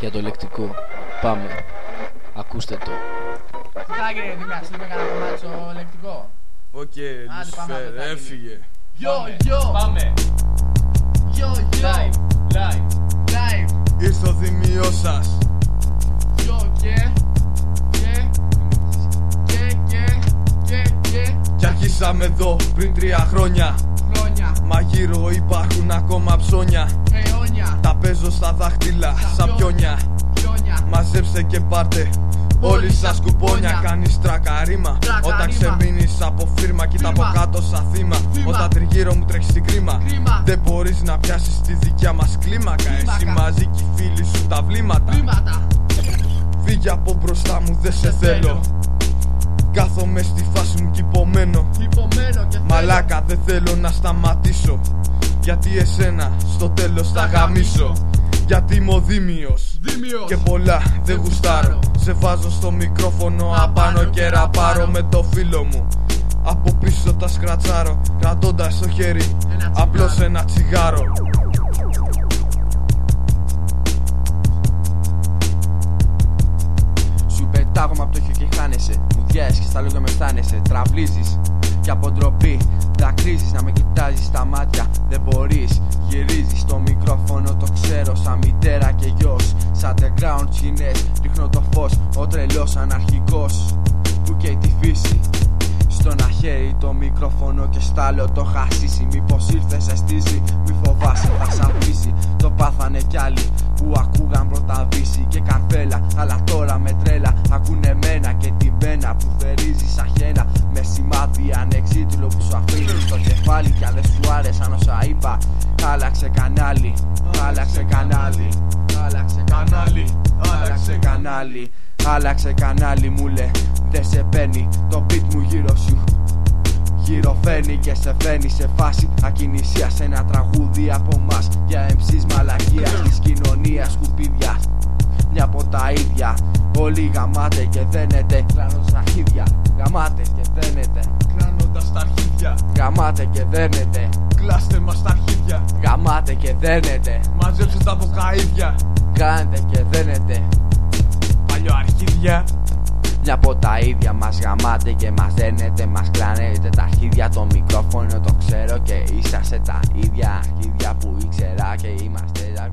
για το λεκτικό. Πάμε. Ακούστε το. Τι θα γίνει, Δημιά, στείλουμε κανένα κομμάτι στο λεκτικό. Οκ, Άντε, πάμε, Λουσφέρ, αυτό θα γίνει. έφυγε. Yo, yo, Πάμε. yo, yo, Live. Live. live, Ήρθε ο δημιός σας. yo, και, και, και, και, και, και, Κι αρχίσαμε εδώ πριν τρία χρόνια. Χρόνια, Μα γύρω υπάρχουν ακόμα ψώνια. αιώνια, Τα παίζω στα δάχτυλα, σαν πιόνια. χιόνια, Μαζέψτε και πάρτε Όλοι σας κουπόνια κάνεις τράκα ρήμα Τράκα Όταν ρήμα. ξεμείνεις από φίρμα Κοίτα από Φίρμα. κάτω σαν θύμα Θύμα. Όταν τριγύρω μου τρέχει την κρίμα Κρίμα. Δεν μπορείς να πιάσεις τη δικιά μας κλίμακα Εσύ Κλίμακα. μαζί και οι φίλοι σου τα βλήματα βήματα, Φύγε από μπροστά μου δεν σε Σε θέλω Μαλάκα δεν θέλω να σταματήσω Γιατί εσένα στο τέλος θα Θα γαμίσω γαμίσω. Γιατί είμαι ο Δήμιος Δήμιος, και πολλά δεν γουστάρω Σε βάζω στο μικρόφωνο Απάνω απάνω και και ραπάρω ραπάρω. με το φίλο μου Από πίσω τα σκρατσάρω Κρατώντας στο χέρι Ένα απλώς τσιγάρο. ένα τσιγάρο Σου πετάγομαι από το χιό και χάνεσαι. Μου διάζει και στα λόγια με φτάνεσαι. Τραβλίζει και από ντροπή δακρύζει να με κοιτάζεις στα μάτια. Δεν μπορείς, γυρίζεις στο μικρόφωνο. Το ξέρω σαν μητέρα και γιος. Σαν underground σκηνέ ρίχνω το φως. Ο τρελός αναρχικός που καίει τη φύση. Στο να χέρι το μικρόφωνο και στάλω το χασίσι Μήπως ήρθες σε στήση, μη φοβάσαι θα σ' αφήσει Το πάθανε κι άλλοι που ακούγαν πρώτα βύση και καρφέλα Αλλά τώρα με τρέλα ακούνε μένα και την πένα που θερίζει σαν χένα. Με σημάδι ανεξίτηλο που σου αφήνει στο κεφάλι. Κι αν δεν σου άρεσαν όσα είπα Άλλαξε κανάλι, άλλαξε κανάλι. Άλλαξε κανάλι, άλλαξε κανάλι. Άλλαξε κανάλι μου λέ Δεν σε παίρνει το beat μου γύρω σου Γυροφέρνει και σε φέρνει σε φάση. Ακινησία σε ένα τραγούδι από μας Για MCs μαλακίας της κοινωνίας σκουπίδιας. Μια από τα ίδια. Όλοι γαμάτε και δένετε Κλάνω στα αρχίδια. Γαμάτε και δένετε Κλάνοντας τα αρχίδια. Γαμάτε και δένετε Κλάστε μας τα αρχίδια. Γαμάτε και δένετε Μαζέψτε τα από καΐδια Κάνετε και δένετε Παλιό αρχίδια Μια από τα ίδια μας γαμάτε και μας δένετε Μας κλάνετε τα αρχίδια Το μικρόφωνο το ξέρω και είσαστε τα ίδια αρχίδια που ήξερα και είμαστε τα